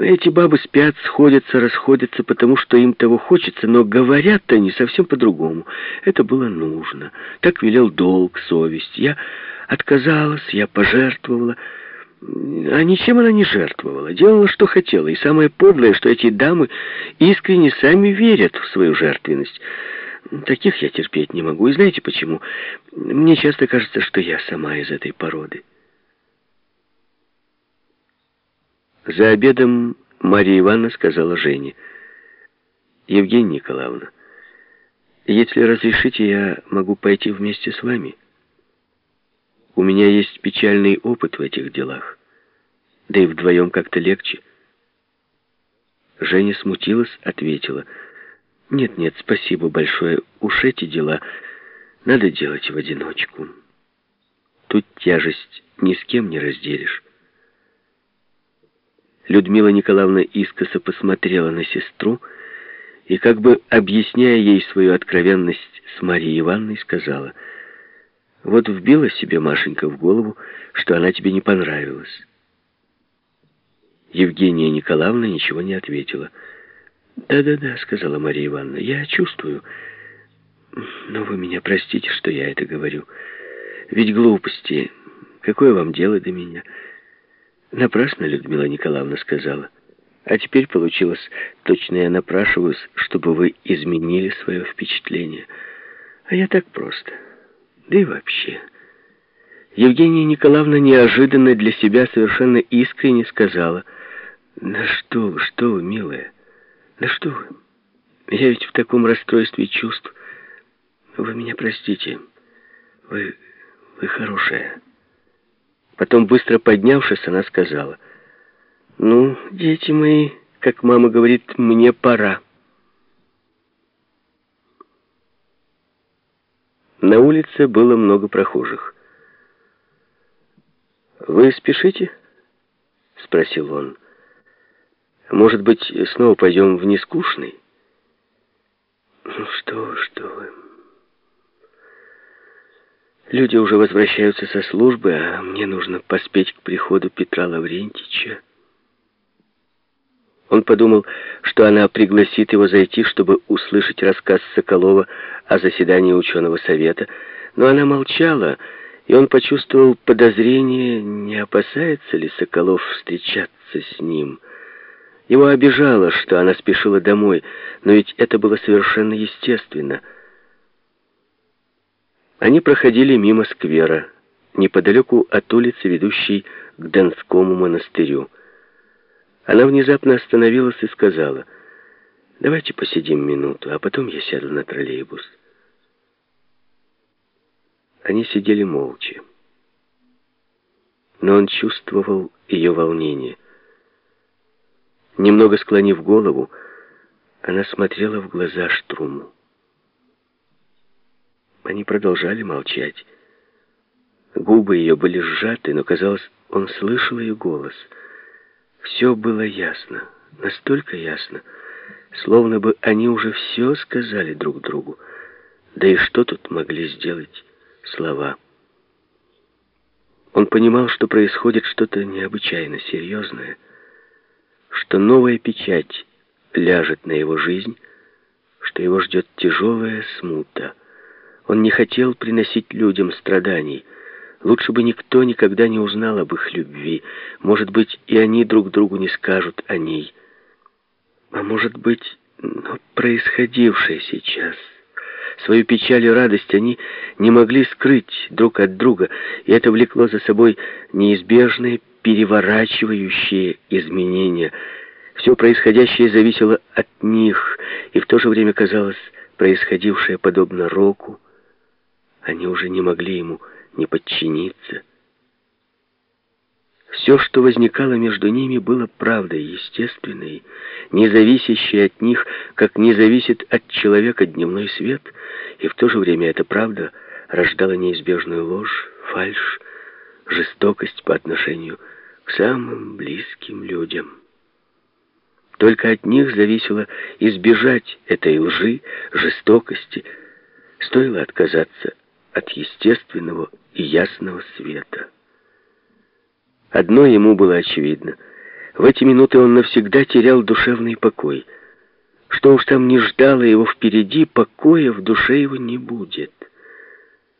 Эти бабы спят, сходятся, расходятся, потому что им того хочется, но говорят они совсем по-другому. Это было нужно. Так велел долг, совесть. Я отказалась, я пожертвовала. А ничем она не жертвовала, делала, что хотела. И самое подлое, что эти дамы искренне сами верят в свою жертвенность. Таких я терпеть не могу. И знаете почему? Мне часто кажется, что я сама из этой породы. За обедом Мария Ивановна сказала Жене. «Евгения Николаевна, если разрешите, я могу пойти вместе с вами. У меня есть печальный опыт в этих делах, да и вдвоем как-то легче». Женя смутилась, ответила. «Нет-нет, спасибо большое, уж эти дела надо делать в одиночку. Тут тяжесть ни с кем не разделишь». Людмила Николаевна искоса посмотрела на сестру и, как бы объясняя ей свою откровенность с Марией Ивановной, сказала, «Вот вбила себе Машенька в голову, что она тебе не понравилась». Евгения Николаевна ничего не ответила. «Да-да-да», — сказала Мария Ивановна, — «я чувствую. Но вы меня простите, что я это говорю. Ведь глупости. Какое вам дело до меня?» Напрасно Людмила Николаевна сказала. А теперь получилось, точно я напрашиваюсь, чтобы вы изменили свое впечатление. А я так просто. Да и вообще. Евгения Николаевна неожиданно для себя совершенно искренне сказала. «Да что вы, что вы, милая, да что вы? Я ведь в таком расстройстве чувств. Вы меня простите. Вы, вы хорошая». Потом, быстро поднявшись, она сказала, «Ну, дети мои, как мама говорит, мне пора». На улице было много прохожих. «Вы спешите?» — спросил он. «Может быть, снова пойдем в нескучный?» «Ну что что вы...» Люди уже возвращаются со службы, а мне нужно поспеть к приходу Петра Лаврентича. Он подумал, что она пригласит его зайти, чтобы услышать рассказ Соколова о заседании ученого совета, но она молчала, и он почувствовал подозрение, не опасается ли Соколов встречаться с ним. Его обижало, что она спешила домой, но ведь это было совершенно естественно — они проходили мимо сквера, неподалеку от улицы, ведущей к Донскому монастырю. Она внезапно остановилась и сказала, «Давайте посидим минуту, а потом я сяду на троллейбус». Они сидели молча. Но он чувствовал ее волнение. Немного склонив голову, она смотрела в глаза Штруму. Они продолжали молчать. Губы ее были сжаты, но, казалось, он слышал ее голос. Все было ясно, настолько ясно, словно бы они уже все сказали друг другу. Да и что тут могли сделать слова? Он понимал, что происходит что-то необычайно серьезное, что новая печать ляжет на его жизнь, что его ждет тяжелая смута. Он не хотел приносить людям страданий. Лучше бы никто никогда не узнал об их любви. Может быть, и они друг другу не скажут о ней. А может быть, но происходившее сейчас... Свою печаль и радость они не могли скрыть друг от друга, и это влекло за собой неизбежные переворачивающие изменения. Все происходящее зависело от них, и в то же время казалось происходившее подобно року, они уже не могли ему не подчиниться. Все, что возникало между ними, было правдой естественной, не зависящей от них, как не зависит от человека дневной свет, и в то же время эта правда рождала неизбежную ложь, фальшь, жестокость по отношению к самым близким людям. Только от них зависело избежать этой лжи, жестокости, стоило отказаться от естественного и ясного света. Одно ему было очевидно. В эти минуты он навсегда терял душевный покой. Что уж там не ждало его впереди, покоя в душе его не будет.